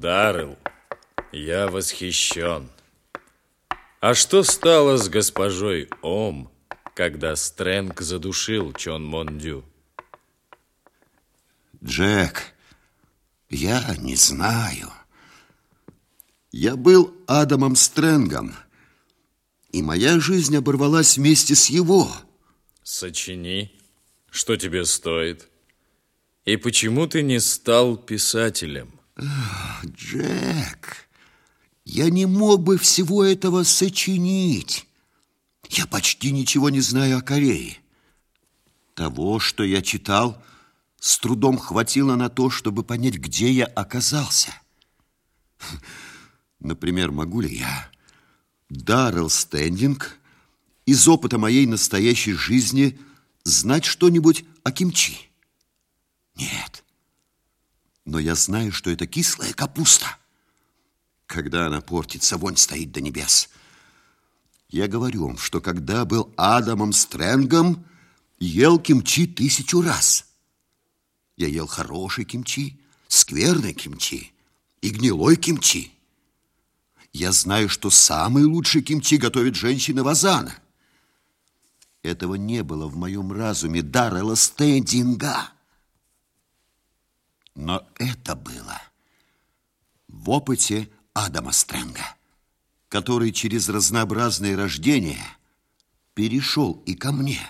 Даррелл, я восхищен. А что стало с госпожой Ом, когда Стрэнг задушил Чон Мондю? Джек, я не знаю. Я был Адамом Стрэнгом, и моя жизнь оборвалась вместе с его. Сочини, что тебе стоит. И почему ты не стал писателем? Джек, я не мог бы всего этого сочинить. Я почти ничего не знаю о Корее. Того, что я читал, с трудом хватило на то, чтобы понять, где я оказался. Например, могу ли я, Даррелл Стендинг, из опыта моей настоящей жизни знать что-нибудь о кимчи? Но я знаю, что это кислая капуста. Когда она портится, вонь стоит до небес. Я говорю вам, что когда был Адамом Стрэнгом, ел кимчи тысячу раз. Я ел хороший кимчи, скверный кимчи и гнилой кимчи. Я знаю, что самый лучший кимчи готовит женщина Вазана. Этого не было в моем разуме Даррелла Стендинга. Но это было в опыте Адама Стрэнга, который через разнообразные рождения перешел и ко мне.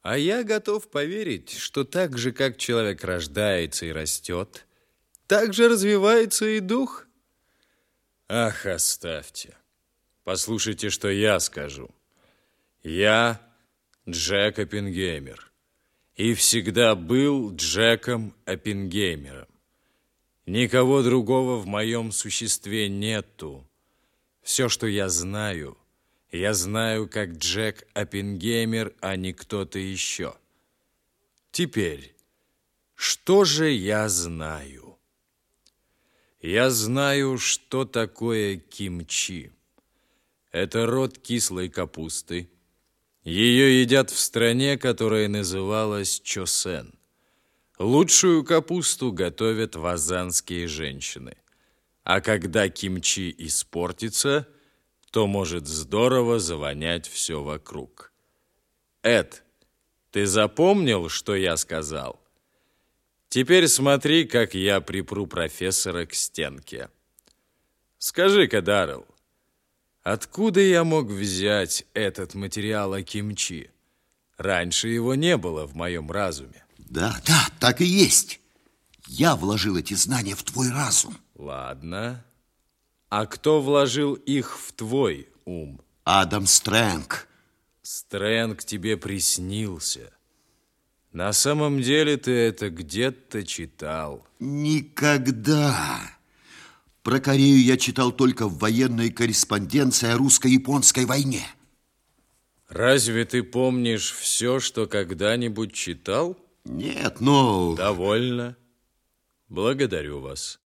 А я готов поверить, что так же, как человек рождается и растет, так же развивается и дух. Ах, оставьте. Послушайте, что я скажу. Я Джек Оппенгеймер и всегда был Джеком Оппенгеймером. Никого другого в моем существе нету. Все, что я знаю, я знаю как Джек Оппенгеймер, а не кто-то еще. Теперь, что же я знаю? Я знаю, что такое кимчи. Это род кислой капусты, ее едят в стране, которая называлась Чосен. Лучшую капусту готовят вазанские женщины. А когда кимчи испортится, то может здорово завонять все вокруг. Эд, ты запомнил, что я сказал? Теперь смотри, как я припру профессора к стенке. Скажи-ка, Даррелл, Откуда я мог взять этот материал о кимчи? Раньше его не было в моем разуме. Да, да, так и есть. Я вложил эти знания в твой разум. Ладно. А кто вложил их в твой ум? Адам Стрэнг. Стрэнг тебе приснился. На самом деле ты это где-то читал. Никогда. Про Корею я читал только в военной корреспонденции о русско-японской войне. Разве ты помнишь все, что когда-нибудь читал? Нет, но... Довольно. Благодарю вас.